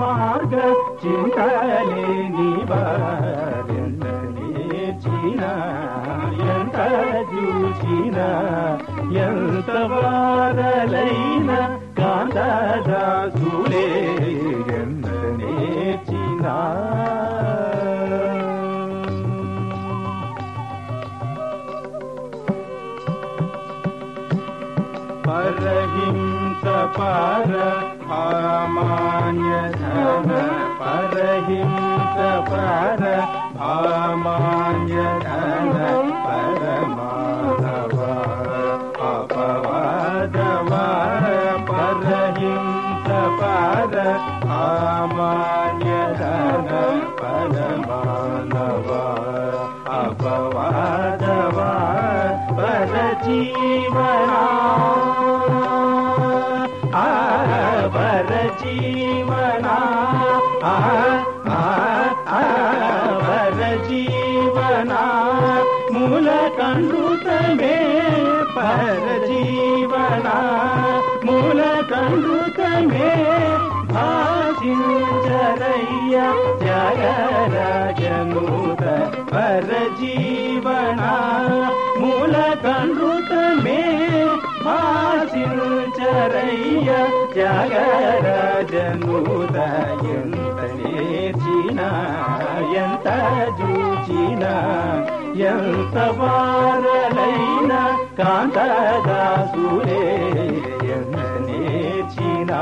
ಮಾರ್ಗ ಚಿಂತಲೆ ನೀಚೀನ ಎಂತ ಜೂಚಿನ ಎಂತ ವಾರಲೈನ ಕಾಂತದ ಸೂಲೆ ಎಂದನೇಚಿನ ಪರಹಿಂ पर भामान्य धन परहिंस पर भामान्य धन परमाधव अपवादव परहिंस पर भामान्य धन परमानव अपवादव पर వర జీవనా వర జీవనా మూల కండుతమే పర జీవనా మూల కండుతమే భాషించరయ్య జయ రాజనూత పర జీవనా మూల కండుత భాషించరయ్య జగరాజనూత ఎంత నేర్చిన ఎంత చూచిన ఎంత వారలైన కాంతదాసులే ఎంత నేర్చినా.